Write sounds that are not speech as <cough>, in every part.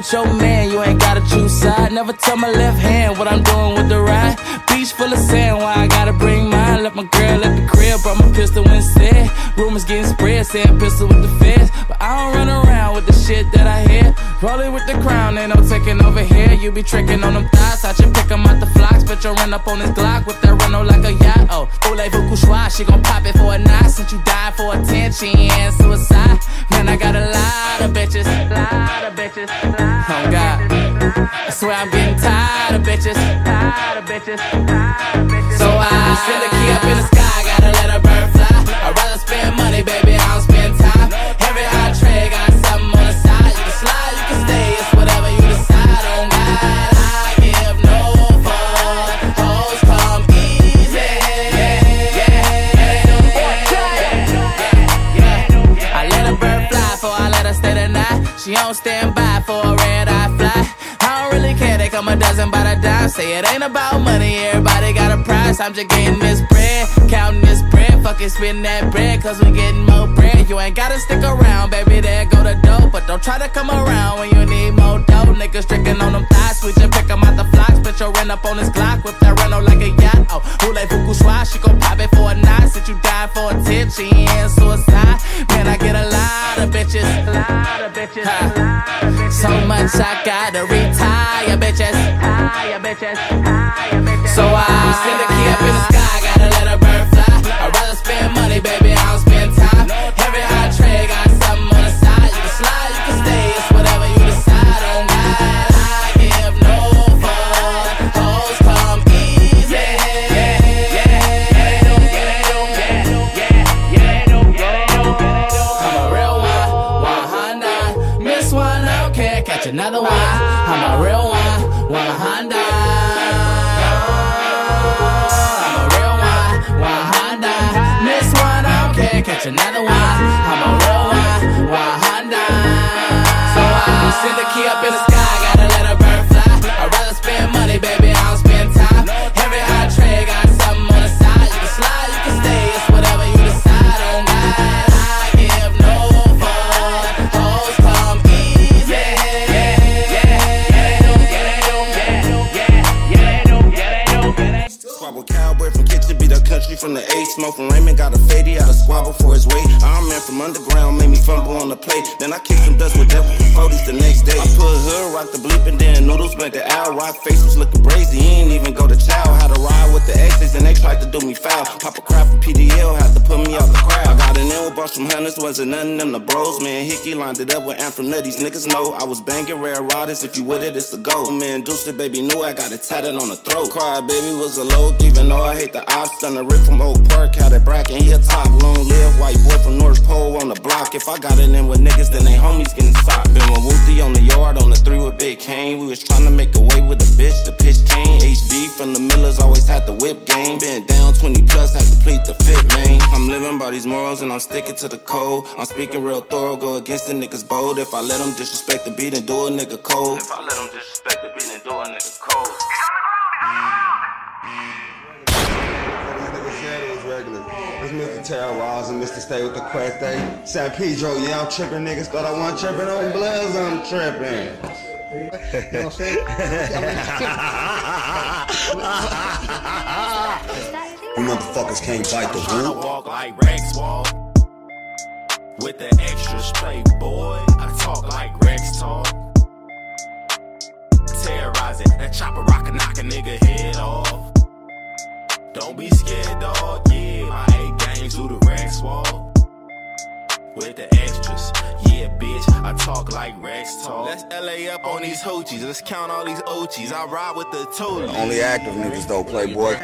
with your man, you ain't gotta choose side. Never tell my left hand what I'm doing with the right. Beach full of sand, why I gotta bring mine? Left my girl at the crib, brought my pistol instead. Rumors getting spread, saying pistol with the feds. But I don't run around with the shit that I hear. Rolling with the crown, ain't no taking over here. You be tricking on them thighs, I just pick pick 'em out the flocks. But you run up on this Glock with that Renault like a yacht. Oh, voulez-vous couchoir, she gon' pop it for a night. Since you died for attention and suicide. Man, I got a lot of bitches, lot of bitches. Oh God, I swear I'm getting tired of bitches, tired of bitches. So I ain't about money, everybody got a price. I'm just getting this bread, counting this bread, fucking spitting that bread, cause we getting more bread. You ain't gotta stick around, baby, there go the dope. But don't try to come around when you need more dough. Niggas tricking on them thighs, we just pick 'em out the flocks. But you rent up on this Glock, whip that Renault like a yacht. Oh, voulez-vous couchoir, she gon' pop it for a night. Since you died for attention and suicide. Man, I get a lot of bitches, A lot of bitches, So much I gotta retire, bitches, retire, bitches, I'm a real one. So I send the key up in the plate. Then I kicked some dust with devil for 40s the next day. I put hood, rock the bleeping, then noodles, make the owl. Rock face was looking brazy, he ain't even go to chow. Had to ride with the exes and they tried to do me foul. Pop a crap from PDL, had to put me out the crowd. I got an ill boss from hunters, wasn't nothing them the bros. Man, Hickey lined it up with Am from niggas know I was banging rare riders. If you with it, it's a go. Man, Deuce the baby knew I got it tatted on the throat. Cry baby was a low, even though I hate the ops. Done a rip from Oak Park, had it bracket, he a top. Long live white boy from North Pole on the block. If I got it in with niggas, then they homies getting socked. Been with Wooty on the yard, on the three with Big Kane. We was trying to make a way with a bitch, the pitch came. HB from the Millers always had the whip game. Been down 20 plus, had to plead the fit, man. I'm living by these morals and I'm sticking to the code. I'm speaking real thorough, go against the niggas bold. If I let them disrespect the beat and do a nigga cold. If I let them disrespect the beat and do a nigga cold. It's Mr. Stay with the Cuete. San Pedro, yeah, I'm tripping. Niggas thought I wasn't tripping on Bloods, I'm tripping. You motherfuckers can't fight the whoop. walk like Rex walk. With the extra straight boy, I talk like Rex talk. Terrorizing, that chopper rock and knock a nigga head off. Don't be scared, dog. Yeah, my eight games through the Rex wall. With the extras, yeah, bitch, I talk like Rex talk. Let's LA up on these hoochies, let's count all these Ochies. I ride with the Tolies. Only active niggas though, Playboy. <laughs>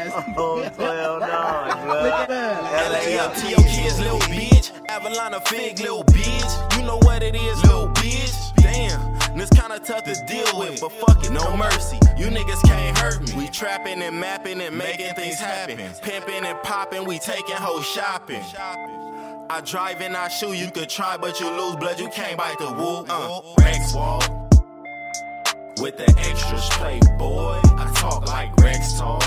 LAFTO kids, little bitch. Avalon fig, little bitch. You know what it is, little bitch. Damn, this kinda tough to deal with, but fuck it, no mercy. You niggas can't hurt me. We trapping and mapping and making things happen. Pimping and popping, we taking hoes shopping. I drive and I shoot, you could try, but you lose blood, you can't bite the wool. Uh, Rex wall. With the extras, playboy. I talk like Rex talk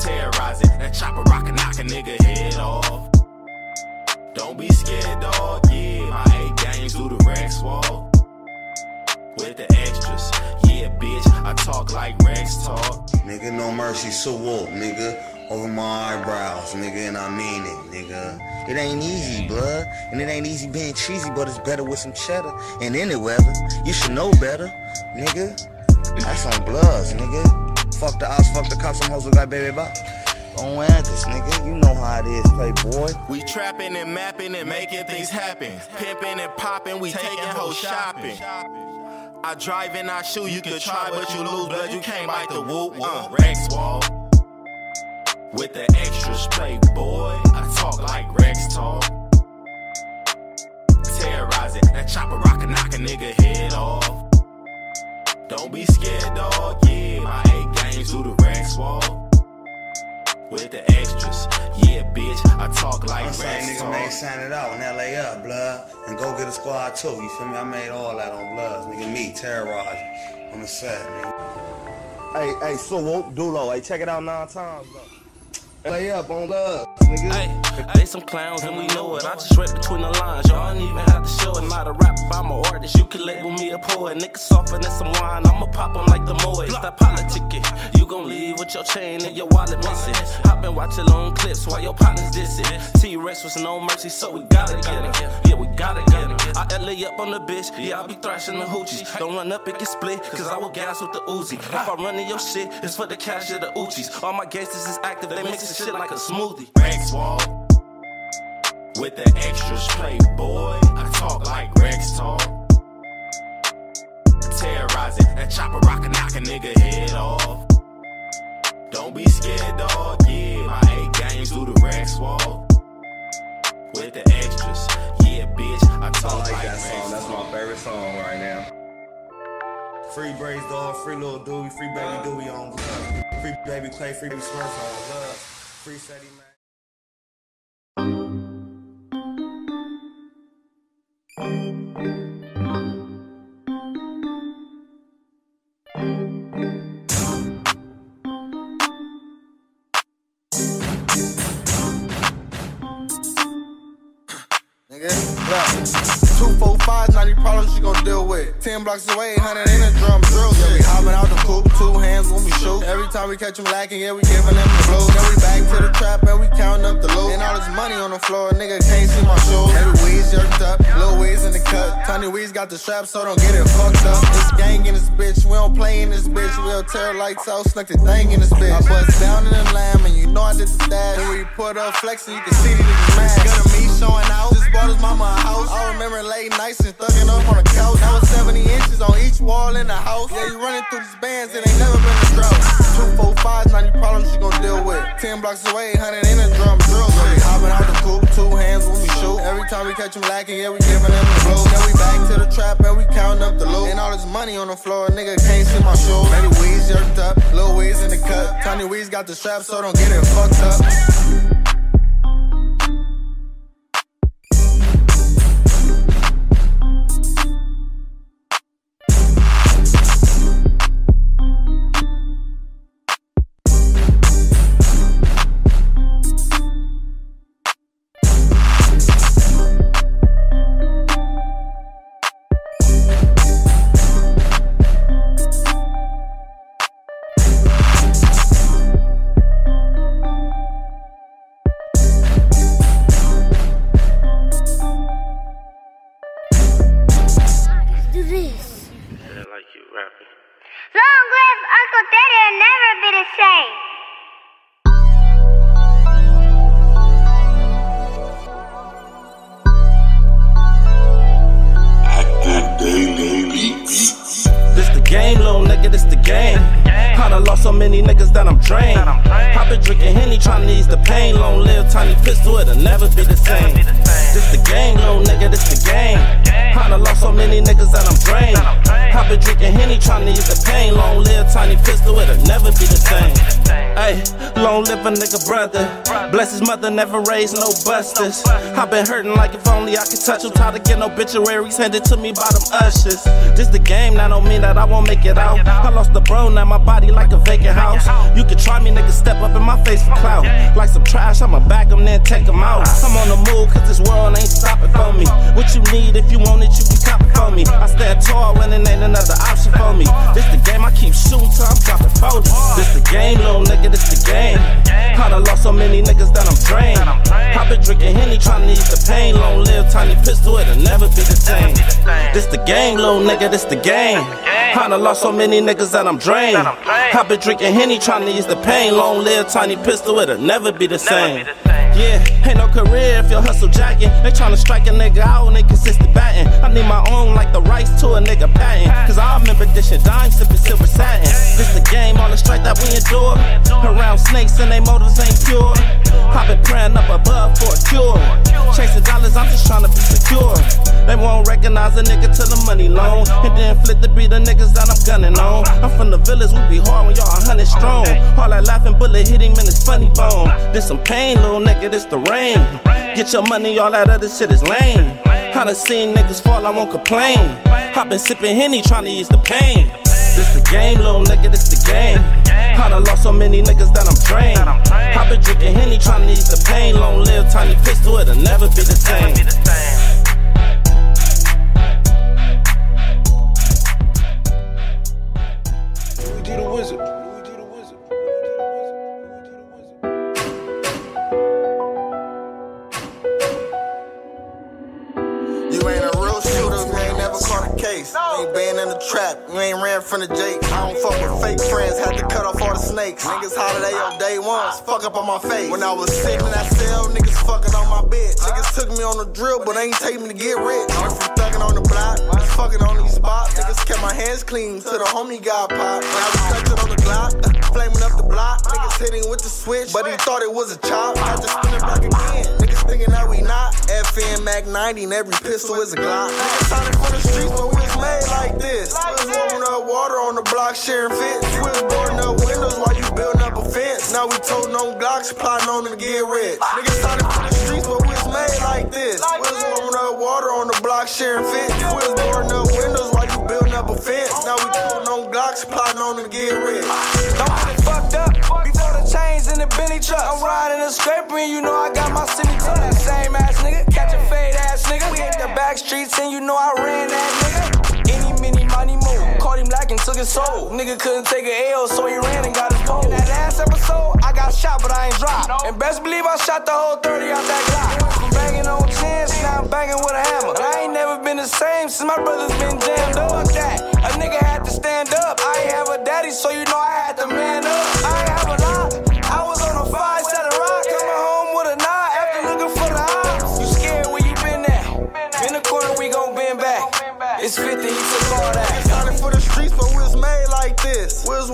terrorizing. That chopper rock and knock a nigga head off. Don't be scared, dog. Yeah, my eight games through the Rex wall. Talk like Rex talk. Nigga, no mercy, so whoop, nigga. Over my eyebrows, nigga, and I mean it, nigga. It ain't easy, blood. And it ain't easy being cheesy, but it's better with some cheddar. And any weather, you should know better, nigga. That's on bloods, nigga. Fuck the odds, fuck the cops, some hoes look like baby bop. On this, nigga. You know how it is, playboy. We trapping and mapping and making things happen. Pimping and popping, we taking hoes shopping. I drive and I shoot, you can try, but you lose blood, you can't bite the whoop. Uh, Rex Wall. With the extra extras, playboy. I talk like Rex talk. Terrorizing, that chopper rock and knock a nigga head off. Don't be scared, dog. Yeah, my eight games through the Rex wall. With the extras, yeah, bitch. I talk like I'm saying Rex nigga may talk. sign it out in LA up, blood. And go get a squad too. You feel me? I made all that on bloods. Nigga, me, terrorize. I'm a set, nigga. Hey, hey, so whoop, Dulo. Hey, check it out nine times, though. Lay up on love, nigga. Hey, they some clowns and we know it. I just read between the lines. Y'all don't even have to show it. Not a rapper, I'm an artist. You can label me a poet. Niggas softer than some wine. I'ma pop 'em like the Moe. Stop politicking. You gon' leave with your chain and your wallet missing. I've been watching long clips while your partners dissing. T-Rex was no mercy, so we gotta get him. Yeah, we gotta get him. I LA up on the bitch. Yeah, I be thrashing the hoochies. Don't run up and get split, cause I will gas with the Uzi. If I run in your shit, it's for the cash of the Uchis. All my gangsters is active, they mixing shit like a smoothie. Rex wall. With the extras, playboy. I talk like Rex talk. Terrorizing, that chopper rock and knock a nigga head off. Don't be scared, dog. Yeah, my eight games through the Rex wall. With the extras, yeah, bitch. I I talk like like that Rex song. That's talk. my favorite song right now. Free Braids Dog, free little Doobie, free Baby Doobie on blood. Free Baby Clay, free Baby Smurf on blood. Free Sadie Mac. Ten blocks away, 100 in a drum drill. Yeah, we hopping out the coupe, two hands when we shoot. Every time we catch them lacking, yeah, we giving them the blues. Then we back to the trap and we counting up the loot. And all this money on the floor, nigga can't see my shoes. Heavy weeds jerked up, little Tiny weeds got the strap, so don't get it fucked up. This gang in this bitch, we don't play in this bitch. We'll tear lights out, snuck the thing in this bitch. I bust down in the lamb, and you know I did the stash. And we put up flexing, you can see these niggas mad. Good of me showing out, just bought his mama a house. I remember late nights and thugging up on the couch. That was 70 inches on each wall in the house. Yeah, you running through these bands, it ain't never been a drought. Two, four, five, 90 problems you gon' deal with. Ten blocks away, 100 in a drum drill. We hopping out the coupe, two hands when we shoot. Every time we catch them lacking, yeah, we giving them the blues. Then we back to the trap and we counting up the loot. And all this money on the floor, nigga can't see my shoes. Baby weeds jerked up, little weeds in the cut. Tiny weeds got the strap, so don't get it fucked up. This the game. I done lost so many niggas that I'm drained. I been drinking Henny, trying to ease the pain. Long live tiny pistol, it'll never be the same. This the game, little nigga, this the game. I done lost so many niggas that I'm drained. I been drinking Henny, trying to ease the pain. Long live tiny pistol, it'll never be the same. Hey, long live a nigga brother. Bless his mother, never raised no busters. I been hurting like if only I could touch him. Tired to get obituaries handed to me by them ushers. This the game, that don't mean that I won't make it out. I lost the bro, now my body like a vacant house. You can try me, nigga, step up in my face for clout. Like some trash, I'ma bag them, then take them out. I'm on the move, cause this world ain't stopping for me. What you need, if you want it, you can cop it for me. I stand tall when it ain't another option for me. This the game, I keep shooting till I'm dropping 40. This the game, little nigga, this the game. Done lost so many niggas that I'm drained. i been drinking Henny, trying to ease the pain. Long live tiny pistol, it'll never be the same. This the game, little nigga, this the game. I done lost so many niggas that I'm drained. i been drinking Henny, trying to ease the pain. Long live tiny pistol, it'll never be the same. Yeah, ain't no career if your hustle jacking. They tryna strike a nigga out and they consistent batting. I need my own like the rights to a nigga patent. Cause I remember dishing dime, sipping silver satin. This the game, all the strife that we endure. Around snakes and they motives ain't pure. i been praying up above for a cure. Chasing dollars, I'm just trying to be secure. They won't recognize a nigga till the money loan. And then flip to be the niggas that I'm gunning on. I'm from the village, we be hard when y'all a hundred strong. All that laughing bullet hit him in his funny bone. This some pain, little nigga, this the rain. Get your money, all that other shit is lame. I done seen niggas fall, I won't complain. I been sipping Henny, trying to ease the pain. This the game, little nigga, this the game. I done lost so many niggas that I'm drained. I been drinking Henny, trying to ease the pain. Long live tiny pistol, it'll never be the same. You ain't ran from the Jake. I don't fuck with fake friends, had to cut off all the snakes. Niggas holiday on day ones, fuck up on my face. When I was sitting in that cell, niggas fucking on my bed. Niggas took me on the drill, but they ain't take me to get rich. Went from thugging on the block, fucking on these spots. Niggas kept my hands clean till the homie got popped. Now we touching on the block, <laughs> flaming up the block. Niggas hitting with the switch, but he thought it was a chop. I just spin it back again. Niggas thinking that we not. FN Mac 90 and every pistol is a Glock. Niggas signing for the streets, but we was made like this. Warming up water on the block, sharing fits. Was boarding up windows while you building up a fence. Now we toting on Glocks, plotting on to get rich. Niggas signing for the streets, but we was made like this. We was warming up water on the block, sharing fits. Was boarding up windows while you building up a fence. Now we toting on Glocks, plotting on to get rich. Don't get it fucked up. Before the chains in the Benny truck, I'm riding a scraper and you know I got my city tuck. Same ass nigga, catch a fade ass nigga. We hit the back streets and you know I ran that nigga Caught him took his soul. Nigga couldn't take an L, so he ran and got his pole. In that last episode, I got shot, but I ain't dropped. And best believe I shot the whole 30 out that Glock. From banging on chins, now I'm banging with a hammer. I ain't never been the same since my brother's been jammed up. That. A nigga had to stand up. I ain't have a daddy, so you know I had to man up. I ain't have a lot.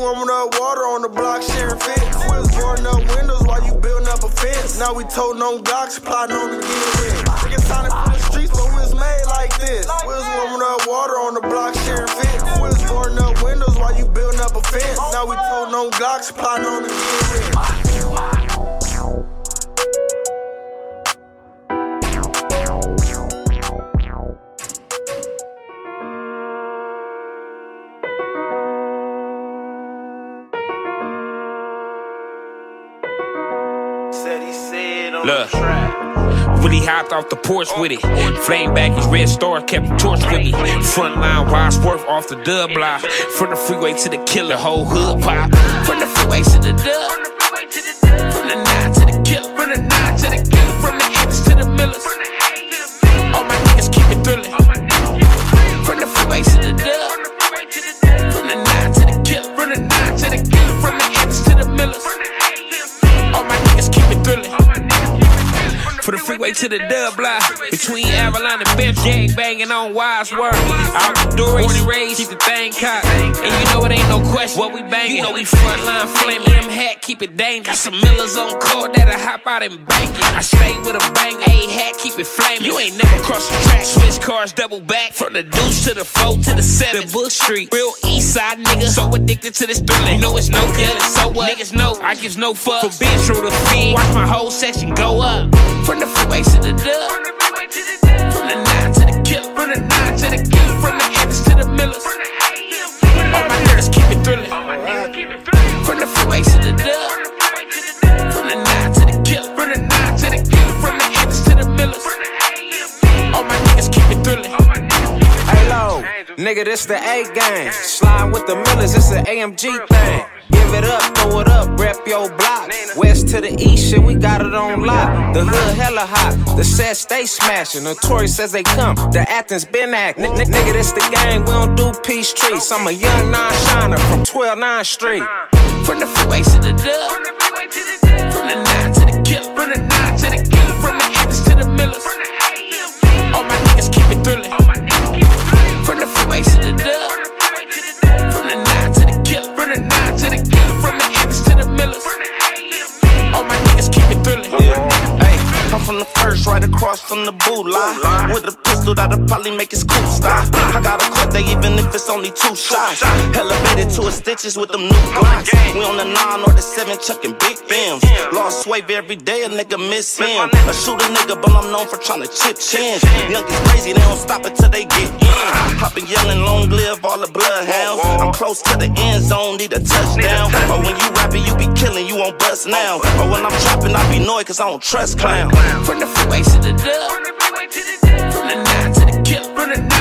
Warming up water on the block, sharing fits. We was boarding up windows while you building up a fence. Now we toting on Glocks, plotting on to get rich. Niggas signing from the streets, but we was made like this. We was warming up water on the block, sharing fits. We was boarding up windows while you building up a fence. Now we toting on Glocks, plotting on to get rich. Really hopped off the porch with it. Flame back, his red stars kept the torch with me. Frontline Wadsworth off the dub block. From the freeway to the killer, whole hood pop. From the freeway to the dub. The freeway to the dub block. Between Avalon and Bench, gang banging on Wadsworth. Out the door, raised, keep the thing cocked. And you know it ain't no question what we banging. You know we frontline flame, M hat, keep it dangerous. Got some Millers on call that'll hop out and bank it. I stay with a bang, A hat, keep it flaming. You ain't never crossed the track, switch cars, double back. From the deuce to the four to the seven. The Bush Street, real east side nigga. So addicted to this thrilling. You know it's no killing, so what? Niggas know I gives no fuck. For being true to feed, watch my whole section go up. From the freeway to the dub. From the nine to the killer. From the nine to the killer. From the Evans to the Millers. All my niggas keep it thrilling. From the freeway to the dub. From the nine to the killer. From the nine to the killer. From the Evans to the Millers. All my niggas keep it thrilling. Hey, low. Nigga nigga, this the A gang. Slide with the millers, it's an AMG thing. Give it up, throw it up, rep your block. West to the east, shit, we got it on lock. The hood hella hot, the set stay smashing. The Notorious as they come, the Athens been act. N- n- nigga, this the gang, we don't do peace treats. I'm a young nine shiner from 12 9 Street. From the freeway to the dub. From the nine to the kill. From the boot line. With a pistol that'll probably make his cool stop. I got a cut there even if it's only two shots. Elevated to a stitches with them new blocks. We on the nine or the seven chucking big films. Lost wave every day, a nigga miss him. A shooter nigga, but I'm known for trying to chip chins. Young is crazy, they don't stop until they get in. Hopping yelling, long live all the bloodhounds. I'm close to the end zone, need a touchdown. Or when you rapping, you be killing, you won't bust now. Or when I'm trapping, I be annoyed cause I don't trust clown. From the freeway to the dub. From the nine to the kill. From the nine the kill.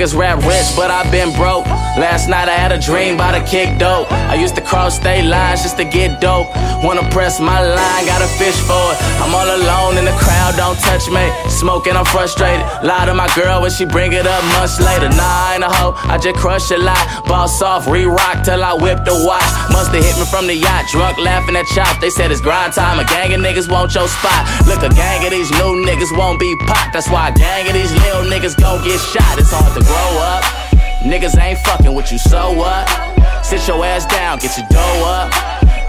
Niggas rap rich, but I've been broke. Last night I had a dream about a kick dope. I used to cross state lines just to get dope. Wanna press my line, gotta fish for it. I'm all alone in the crowd, don't touch me. Smoking, I'm frustrated. Lie to my girl when she bring it up months later. Nah, I ain't a hoe, I just crush a lot. Boss off, re rock till I whip the watch. Musta hit me from the yacht, drunk laughing at chop. They said it's grind time, a gang of niggas want your spot. Look, a gang of these new niggas won't be popped. That's why a gang of these little niggas gon' get shot. It's hard to grow up. Niggas ain't fucking with you, so what? Sit your ass down, get your dough up.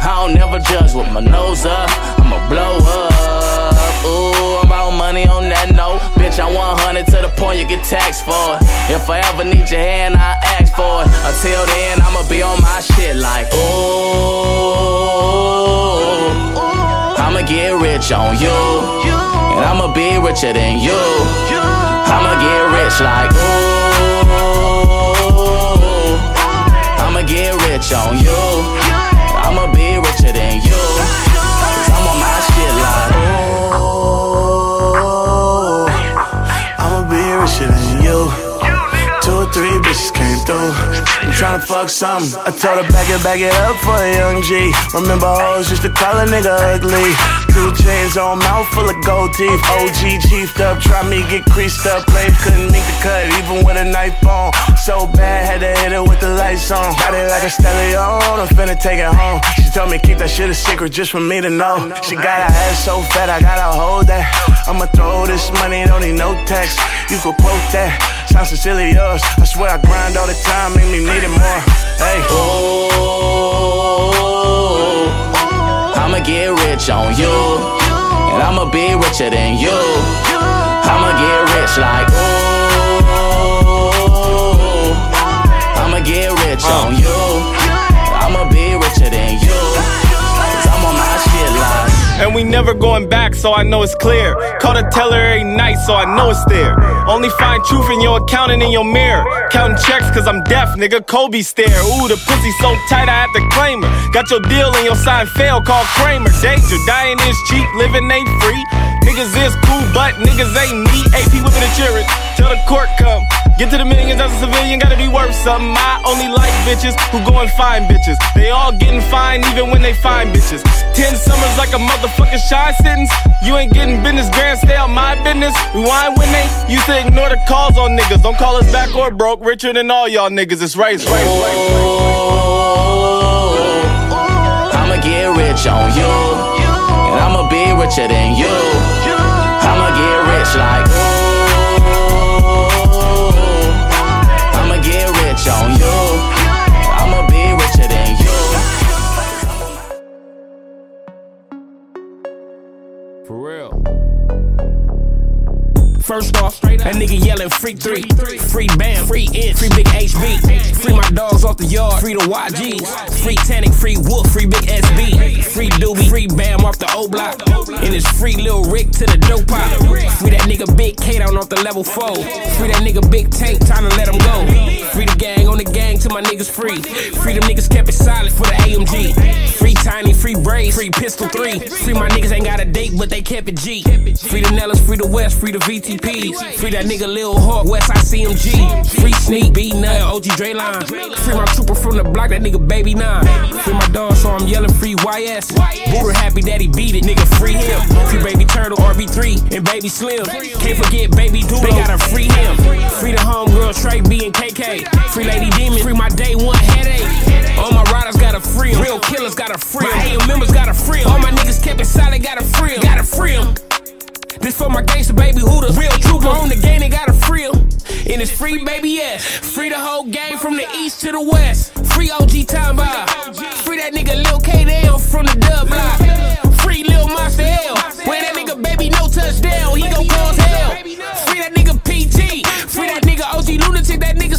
I don't never judge with my nose up. I'ma blow up. Ooh, I'm about money on that note. Bitch, I 100 to the point you get taxed for it. If I ever need your hand, I ask for it. Until then, I'ma be on my shit like, ooh. I'ma get rich on you. And I'ma be richer than you. I'ma get rich like, ooh. Get rich on you. I'ma be richer than you. Bitches came through. I'm tryna fuck something. I told her back it, back it up for a young G. Remember hoes used to call a nigga ugly. Two chains on mouth full of gold teeth. OG chiefed up, try me get creased up. Flames couldn't make the cut, even with a knife on. So bad, had to hit it with the lights on. Got it like a stallion, I'm finna take it home. She told me keep that shit a secret just for me to know. She got her ass so fat, I gotta hold that. This money, don't need no tax. You could quote that. Sounds sincerely yours. I swear I grind all the time, make me need it more. Hey. ooh. I'ma get rich on you. And I'ma be richer than you. I'ma get rich like, ooh. I'ma get rich on you. And we never going back, so I know it's clear. Call the teller every night, so I know it's there. Only find truth in your account and in your mirror. Counting checks, cause I'm deaf, nigga. Kobe stare. Ooh, the pussy so tight, I have to claim her. Got your deal and your sign fail, call Kramer. Danger, dying is cheap, living ain't free. Niggas is cool, but niggas ain't me. AP whipping the jury, till the court. Get to the millions as a civilian, gotta be worth something. I only like bitches who go and find bitches. They all getting fine even when they find bitches. Ten summers like a motherfucking shine sentence. You ain't getting business, grand, stay out my business. Rewind when they used to ignore the calls on niggas. Don't call us back or broke, richer than all y'all niggas. It's race, race, race, I'ma get rich on you. And I'ma be richer than you. I'ma get rich like First off, that nigga yelling free three, free bam, free inch, free big HB, free my dogs off the yard, free the YGs, free Tannic, free Wolf, free big SB, free Doobie, free bam off the O block, and it's free Lil Rick to the dope pop, free that nigga Big K down off the level four, free that nigga Big Tank, time to let him go, free the gang on the gang till my niggas free, free them niggas kept it silent for the AMG, free Tiny, free Brave, free Pistol 3, free my niggas ain't got a date but they kept it G, free the Nellas, free the West, free the VTPs, free that nigga Lil Hawk, West ICMG, free Sneak, B Nut, OG Dre line, free my trooper from the block, that nigga Baby Nine, free my dog, so I'm yelling free YS, Buddha happy that he beat it, nigga free him, free Baby Turtle, RB3, and Baby Slim, can't forget Baby Doodle, they gotta free him, free the homegirl Trey B and KK, free Lady Demon, free my day one headache, all my riders gotta free 'em. real killers gotta free 'em. my AM members gotta free 'em. all my niggas kept it solid, gotta free 'em. This for my gangster baby who the Real trooper on the game, they got a 'em. And it's free, baby, yes. Free the whole game from the east to the west. Free OG Time Bomb. Free that nigga Lil K Dale from the dub block. Free Lil Monster L. When that nigga baby no touchdown, he gon' cause hell. Free that nigga PT. Free that nigga OG Lunatic, that nigga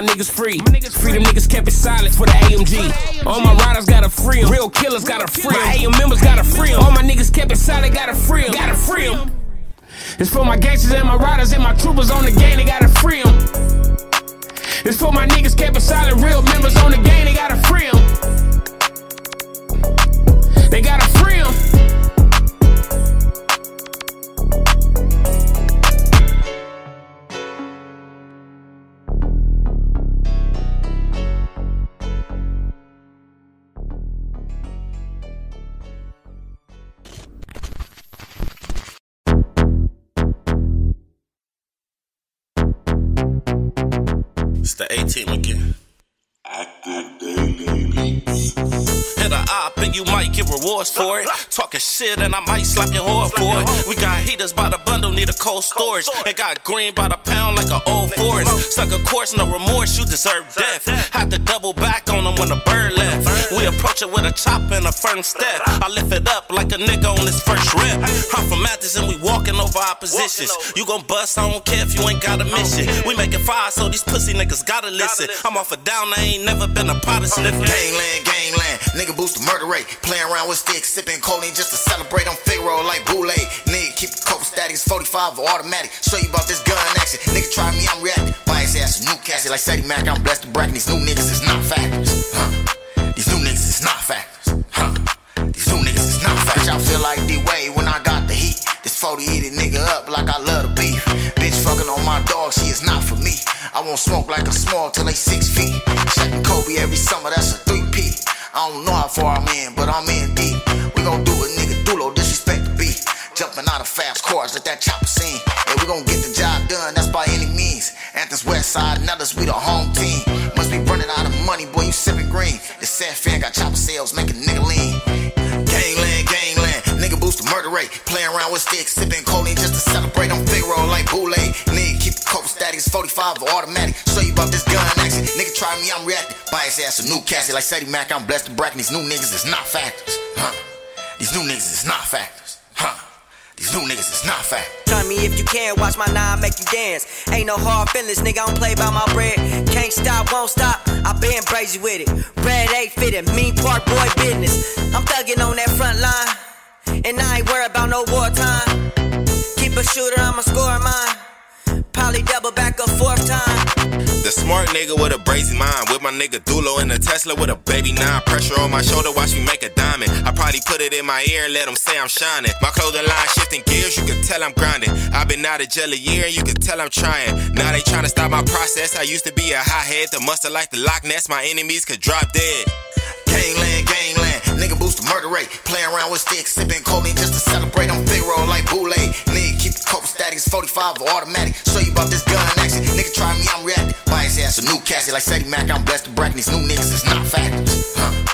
my niggas free. Free them niggas kept it silent for the AMG. All my riders gotta free 'em. Real killers gotta free 'em. My AM members gotta free 'em. All my niggas kept it silent, gotta free 'em. Gotta free 'em. It's for my gangsters and my riders and my troopers on the game, they gotta free 'em. It's for my niggas kept it silent, real members on the game, they gotta free 'em. Rewards for it. Talking shit and I might slap your whore for it. We got heaters by the bundle, need a cold storage. And got green by the pound like an old forest. Stuck a course, no remorse, you deserve death. Had to double back on them when the bird left. We approach it with a chop and a firm step. I lift it up like a nigga on his first rep. I'm from Mathis and we walking over our positions. You gon' bust, I don't care if you ain't got a mission. We making fire, so these pussy niggas gotta listen. I'm off a down, I ain't never been a sniffing. Gangland, gangland, nigga boost the murder rate. Playing around with sticks, sipping codeine just to celebrate. Fake roll like boule. Nigga keep the cope status 45 automatic. Show you about this gun action. Nigga try me, I'm reacting. Buy his ass a new casket like Sadie Mac. I'm blessed to bracket. These new niggas is not factors. Huh. These new niggas is not factors. Huh. These new niggas is not factors. I feel like D-Way when I got the heat. This 40 eat nigga up like I love the beef. Bitch fucking on my dog, she is not for me. I won't smoke like a small till they six feet. Checking Kobe every summer, that's a 3P. I don't know how far I'm in Side, and others, we the home team. Must be running out of money, boy, you sipping green. This sad fan got chopper sales, make a nigga lean. Gangland, gangland, nigga boost the murder rate. Playing around with sticks, sipping codeine just to celebrate. I'm fake roll like boule. Nigga keep the cope status 45 or automatic. Show you about this gun action. Nigga try me, I'm reacting. Buy his ass a new casket like Sadie Mac. I'm blessed to bracket. These new niggas is not factors. Huh. These new niggas is not factors. These new niggas is not factors. Try me if you can, watch my nine make you dance. Ain't no hard feelings, nigga, I don't play by my bread. Can't stop, won't stop, I been crazy with it. Red A fitted, mean park boy business. I'm thugging on that front line, and I ain't worried about no wartime. Keep a shooter, I'ma score mine. Probably double back a fourth time. The smart nigga with a brazy mind. With my nigga Dulo in a Tesla with a baby nine. Pressure on my shoulder, watch me make a diamond. I probably put it in my ear and let them say I'm shining. My clothing line shifting gears, you can tell I'm grinding. I've been out of jail a year and you can tell I'm trying. Now they trying to stop my process. I used to be a hothead, the mustard like the Loch Ness. My enemies could drop dead. Gangland, gangland, nigga boost the murder rate. Playing around with sticks, sipping codeine just to celebrate. I'm fake roll like boule. Nigga keep the cope status 45 or automatic. Show you about this gun action. Nigga try me, I'm so new Cassie like Sadie Mac, I'm blessed to bracket. These new niggas is not fact. Huh.